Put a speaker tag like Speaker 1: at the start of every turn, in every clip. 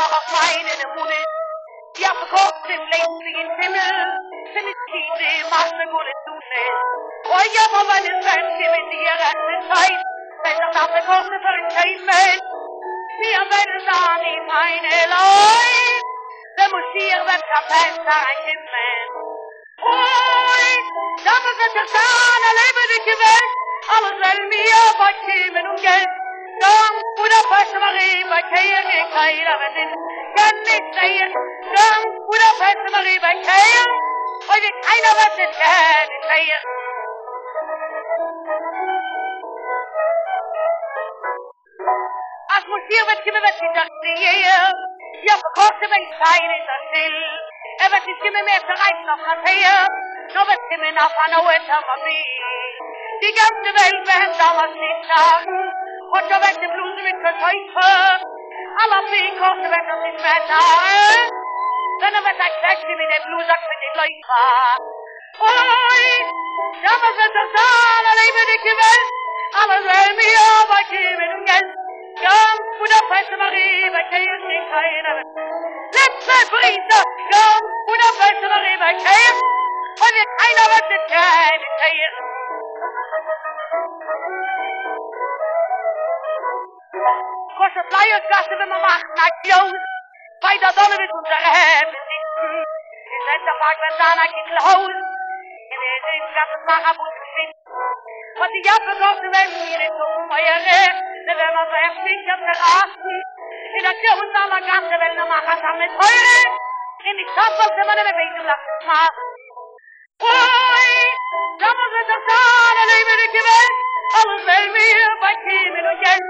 Speaker 1: so schwer auch auf meinen Mund. Ja, verkocht im ländlichen Himmel, sind es viele Masse. Oh ja, von meinen Menschen mit dir rechte Zeit, wenn das auf der Koste für ein Kämen, wir werden dann in meine Leute, der muss hier wird Kapester ein Himmel. Hoi, da muss es ja sein, eine lebendige Welt, alles will mir bei Kämen und Geld. Dann, wo der Feste Marie bei Kämen gekleidet, wenn den kann nicht sehen, dann, der Feste Marie bei Kämen, weil wir keiner was nicht kennen, sehen. Als je met je dag creëren. Ja, verkocht mijn zijn in dat stil. En wat is je met de reis nog gaan heer. Nog wat je me nog van ooit van mij. Die ganze Welt wird damals nicht sagen. Und da wird die Bluse mit verteufeln. alla picco dovete aspettare se non avete accessimi dei blusa come dei loica poi siamo senza sala lei vede chi ve alla lei mia va chi ve non è campo da festa arriva che io si caina letzte brita campo da festa arriva che und wir keiner wird mit keinem kosh a blaye gasse wenn ma mach na yo bei da donne mit uns rehem in net da mag wenn da na ki in et ding da mag a bus sin wat die jaffe gasse wenn mir so um feiere wenn ma fein sich kap na asen in da ke da na gasse wenn ma mach a mit eure in die tafel se man ne beit la ma Oi, da mo zeh da zane leibe dikeve, alles bei mir, bei kimen und jeng.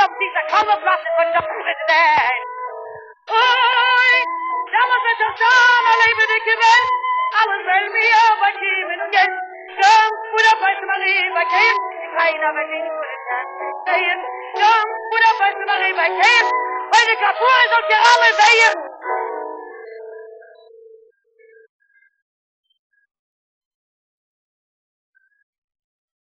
Speaker 1: auf dieser Kammerplatte von der Präsident. Oi, da muss es doch sein, eine lebendige Welt. Alles will mir bei Kiemen und Geld. Komm, Budapest Marie, bei Kiemen. Keiner wird ihn sehen. Komm, Budapest Marie, bei Kiemen. Weil die Kapur ist auf die alle sehen.